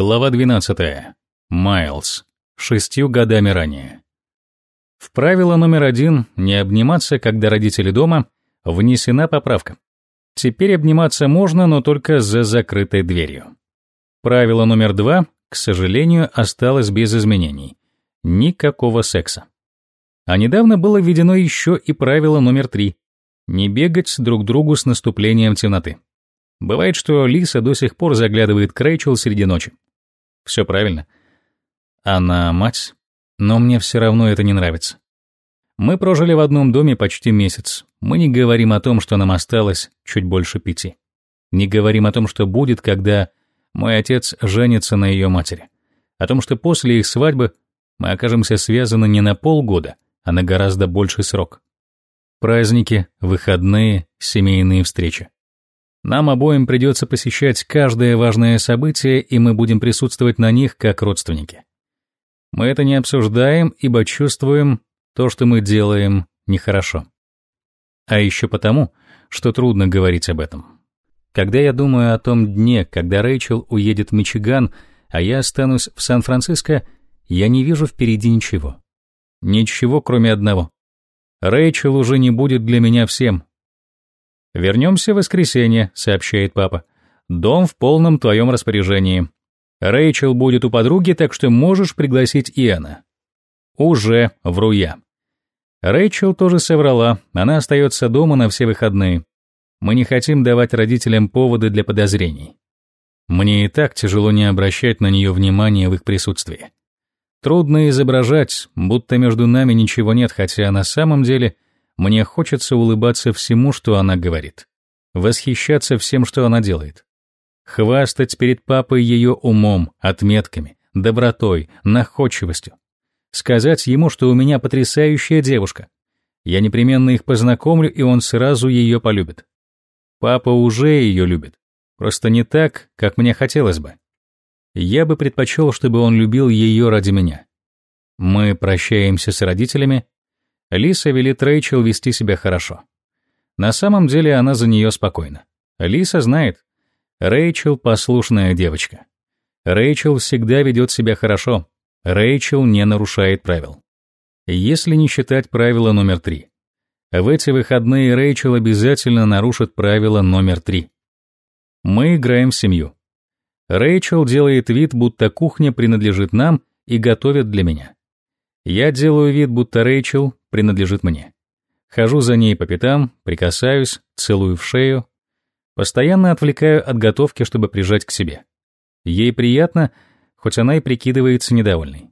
Глава 12. Майлз. Шестью годами ранее. В правило номер один «не обниматься, когда родители дома» внесена поправка. Теперь обниматься можно, но только за закрытой дверью. Правило номер два, к сожалению, осталось без изменений. Никакого секса. А недавно было введено еще и правило номер три — не бегать друг другу с наступлением темноты. Бывает, что Лиса до сих пор заглядывает к Рэйчел среди ночи. Все правильно. Она мать, но мне все равно это не нравится. Мы прожили в одном доме почти месяц. Мы не говорим о том, что нам осталось чуть больше пяти. Не говорим о том, что будет, когда мой отец женится на ее матери. О том, что после их свадьбы мы окажемся связаны не на полгода, а на гораздо больший срок. Праздники, выходные, семейные встречи. Нам обоим придется посещать каждое важное событие, и мы будем присутствовать на них как родственники. Мы это не обсуждаем, ибо чувствуем, то, что мы делаем, нехорошо. А еще потому, что трудно говорить об этом. Когда я думаю о том дне, когда Рэйчел уедет в Мичиган, а я останусь в Сан-Франциско, я не вижу впереди ничего. Ничего, кроме одного. Рэйчел уже не будет для меня всем, «Вернемся в воскресенье», — сообщает папа. «Дом в полном твоем распоряжении. Рэйчел будет у подруги, так что можешь пригласить Иэна». «Уже вру я». Рэйчел тоже соврала, она остается дома на все выходные. Мы не хотим давать родителям поводы для подозрений. Мне и так тяжело не обращать на нее внимания в их присутствии. Трудно изображать, будто между нами ничего нет, хотя на самом деле — мне хочется улыбаться всему, что она говорит. Восхищаться всем, что она делает. Хвастать перед папой ее умом, отметками, добротой, находчивостью. Сказать ему, что у меня потрясающая девушка. Я непременно их познакомлю, и он сразу ее полюбит. Папа уже ее любит. Просто не так, как мне хотелось бы. Я бы предпочел, чтобы он любил ее ради меня. Мы прощаемся с родителями, Лиса велит Рэйчел вести себя хорошо. На самом деле она за нее спокойна. Лиса знает. Рэйчел — послушная девочка. Рэйчел всегда ведет себя хорошо. Рэйчел не нарушает правил. Если не считать правило номер три. В эти выходные Рэйчел обязательно нарушит правило номер три. Мы играем в семью. Рэйчел делает вид, будто кухня принадлежит нам и готовит для меня. Я делаю вид, будто Рэйчел принадлежит мне. Хожу за ней по пятам, прикасаюсь, целую в шею, постоянно отвлекаю от готовки, чтобы прижать к себе. Ей приятно, хоть она и прикидывается недовольной.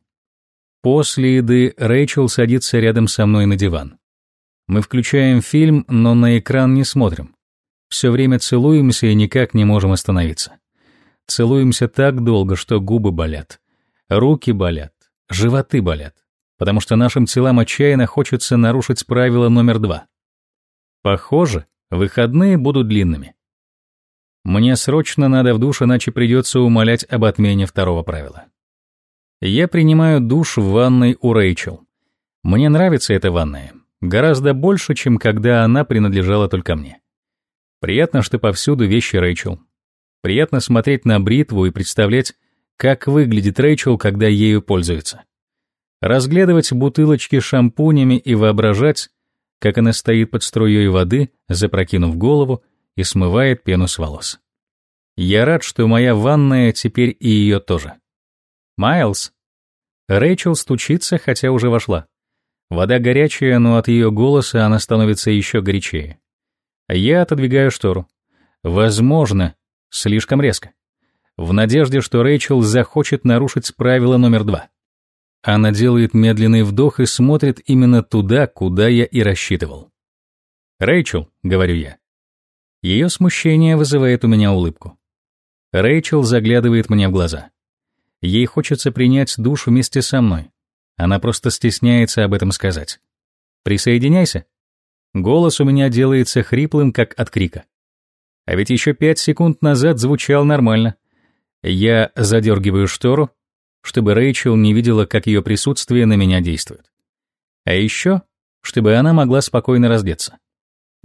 После еды Рэйчел садится рядом со мной на диван. Мы включаем фильм, но на экран не смотрим. Все время целуемся и никак не можем остановиться. Целуемся так долго, что губы болят, руки болят, животы болят потому что нашим телам отчаянно хочется нарушить правило номер два. Похоже, выходные будут длинными. Мне срочно надо в душ, иначе придется умолять об отмене второго правила. Я принимаю душ в ванной у Рэйчел. Мне нравится эта ванная, гораздо больше, чем когда она принадлежала только мне. Приятно, что повсюду вещи Рэйчел. Приятно смотреть на бритву и представлять, как выглядит Рэйчел, когда ею пользуется разглядывать бутылочки шампунями и воображать, как она стоит под струей воды, запрокинув голову и смывает пену с волос. Я рад, что моя ванная теперь и ее тоже. Майлз. Рэйчел стучится, хотя уже вошла. Вода горячая, но от ее голоса она становится еще горячее. Я отодвигаю штору. Возможно, слишком резко. В надежде, что Рэйчел захочет нарушить правило номер два. Она делает медленный вдох и смотрит именно туда, куда я и рассчитывал. «Рэйчел», — говорю я. Ее смущение вызывает у меня улыбку. Рэйчел заглядывает мне в глаза. Ей хочется принять душ вместе со мной. Она просто стесняется об этом сказать. «Присоединяйся». Голос у меня делается хриплым, как от крика. А ведь еще пять секунд назад звучал нормально. Я задергиваю штору, чтобы Рэйчел не видела, как ее присутствие на меня действует. А еще, чтобы она могла спокойно раздеться.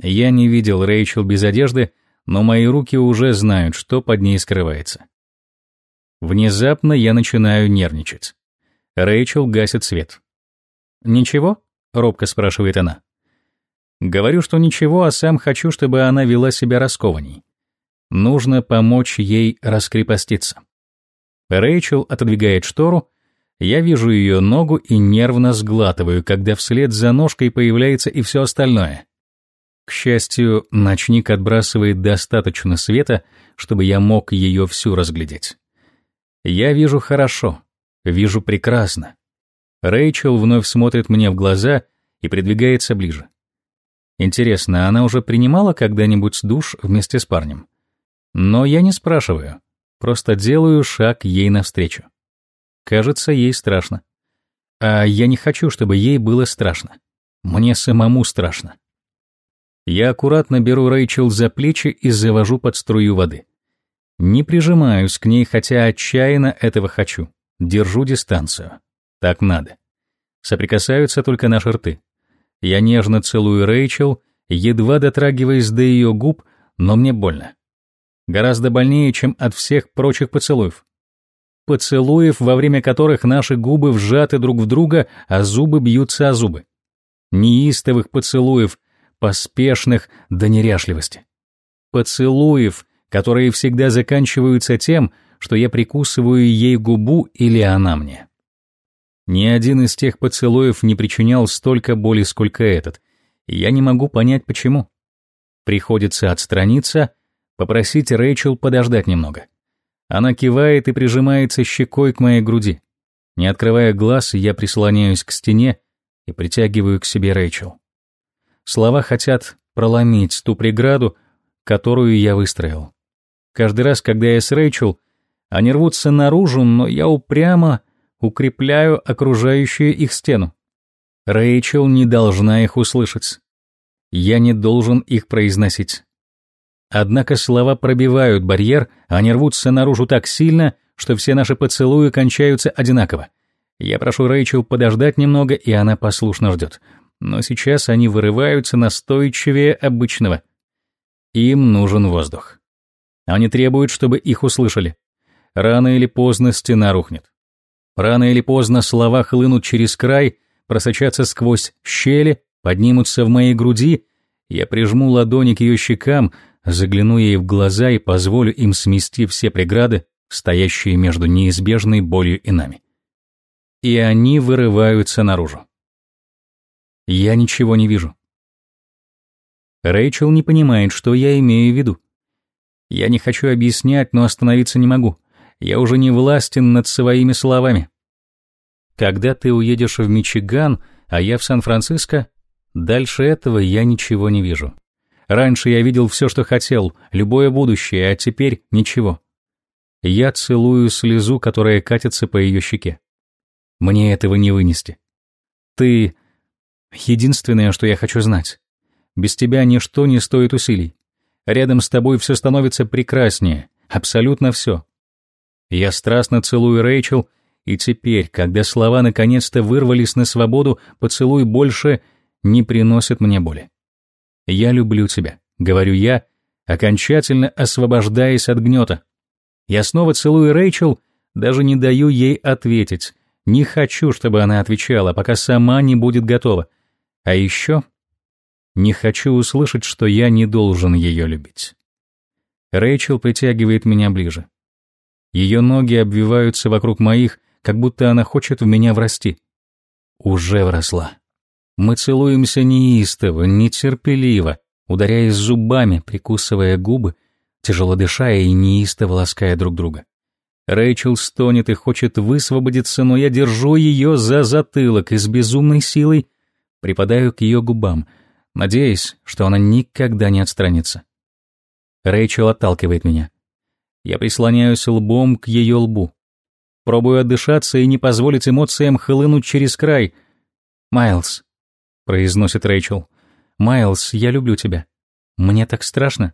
Я не видел Рэйчел без одежды, но мои руки уже знают, что под ней скрывается. Внезапно я начинаю нервничать. Рэйчел гасит свет. «Ничего?» — робко спрашивает она. Говорю, что ничего, а сам хочу, чтобы она вела себя раскованней. Нужно помочь ей раскрепоститься. Рэйчел отодвигает штору, я вижу ее ногу и нервно сглатываю, когда вслед за ножкой появляется и все остальное. К счастью, ночник отбрасывает достаточно света, чтобы я мог ее всю разглядеть. Я вижу хорошо, вижу прекрасно. Рэйчел вновь смотрит мне в глаза и придвигается ближе. Интересно, она уже принимала когда-нибудь душ вместе с парнем? Но я не спрашиваю, просто делаю шаг ей навстречу. Кажется, ей страшно. А я не хочу, чтобы ей было страшно. Мне самому страшно. Я аккуратно беру Рэйчел за плечи и завожу под струю воды. Не прижимаюсь к ней, хотя отчаянно этого хочу. Держу дистанцию. Так надо. Соприкасаются только наши рты. Я нежно целую Рэйчел, едва дотрагиваясь до ее губ, но мне больно. Гораздо больнее, чем от всех прочих поцелуев поцелуев, во время которых наши губы вжаты друг в друга, а зубы бьются о зубы. Неистовых поцелуев, поспешных до неряшливости. Поцелуев, которые всегда заканчиваются тем, что я прикусываю ей губу или она мне. Ни один из тех поцелуев не причинял столько боли, сколько этот, я не могу понять, почему. Приходится отстраниться, попросить Рэйчел подождать немного. Она кивает и прижимается щекой к моей груди. Не открывая глаз, я прислоняюсь к стене и притягиваю к себе Рэйчел. Слова хотят проломить ту преграду, которую я выстроил. Каждый раз, когда я с Рэйчел, они рвутся наружу, но я упрямо укрепляю окружающую их стену. Рэйчел не должна их услышать. Я не должен их произносить. Однако слова пробивают барьер, они рвутся наружу так сильно, что все наши поцелуи кончаются одинаково. Я прошу Рэйчел подождать немного, и она послушно ждет. Но сейчас они вырываются настойчивее обычного. Им нужен воздух. Они требуют, чтобы их услышали. Рано или поздно стена рухнет. Рано или поздно слова хлынут через край, просочатся сквозь щели, поднимутся в моей груди, я прижму ладони к ее щекам, загляну ей в глаза и позволю им смести все преграды, стоящие между неизбежной болью и нами. И они вырываются наружу. Я ничего не вижу. Рэйчел не понимает, что я имею в виду. Я не хочу объяснять, но остановиться не могу. Я уже не властен над своими словами. Когда ты уедешь в Мичиган, а я в Сан-Франциско, дальше этого я ничего не вижу. Раньше я видел все, что хотел, любое будущее, а теперь ничего. Я целую слезу, которая катится по ее щеке. Мне этого не вынести. Ты — единственное, что я хочу знать. Без тебя ничто не стоит усилий. Рядом с тобой все становится прекраснее, абсолютно все. Я страстно целую Рэйчел, и теперь, когда слова наконец-то вырвались на свободу, поцелуй больше не приносит мне боли. «Я люблю тебя», — говорю я, окончательно освобождаясь от гнета. Я снова целую Рэйчел, даже не даю ей ответить. Не хочу, чтобы она отвечала, пока сама не будет готова. А еще не хочу услышать, что я не должен ее любить. Рэйчел притягивает меня ближе. Ее ноги обвиваются вокруг моих, как будто она хочет в меня врасти. Уже вросла. Мы целуемся неистово, нетерпеливо, ударяясь зубами, прикусывая губы, тяжело дыша и неистово лаская друг друга. Рэйчел стонет и хочет высвободиться, но я держу ее за затылок и с безумной силой припадаю к ее губам, надеясь, что она никогда не отстранится. Рэйчел отталкивает меня. Я прислоняюсь лбом к ее лбу. Пробую отдышаться и не позволить эмоциям хлынуть через край. «Майлз, — произносит Рэйчел. «Майлз, я люблю тебя. Мне так страшно.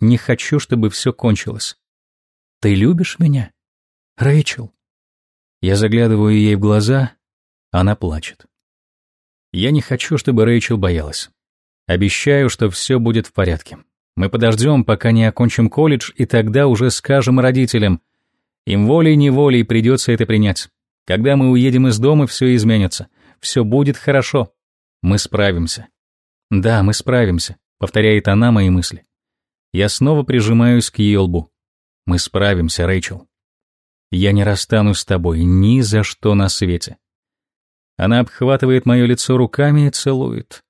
Не хочу, чтобы все кончилось. Ты любишь меня? Рэйчел?» Я заглядываю ей в глаза, она плачет. Я не хочу, чтобы Рэйчел боялась. Обещаю, что все будет в порядке. Мы подождем, пока не окончим колледж, и тогда уже скажем родителям. Им волей-неволей придется это принять. Когда мы уедем из дома, все изменится. Все будет хорошо. Мы справимся. Да, мы справимся, повторяет она мои мысли. Я снова прижимаюсь к ее лбу. Мы справимся, Рэйчел. Я не расстанусь с тобой ни за что на свете. Она обхватывает мое лицо руками и целует.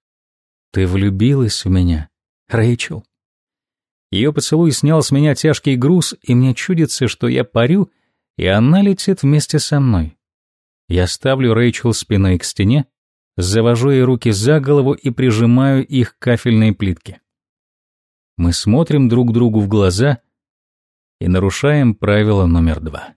Ты влюбилась в меня, Рэйчел. Ее поцелуй снял с меня тяжкий груз, и мне чудится, что я парю, и она летит вместе со мной. Я ставлю Рэйчел спиной к стене, завожу ей руки за голову и прижимаю их к кафельной плитке. Мы смотрим друг другу в глаза и нарушаем правило номер два.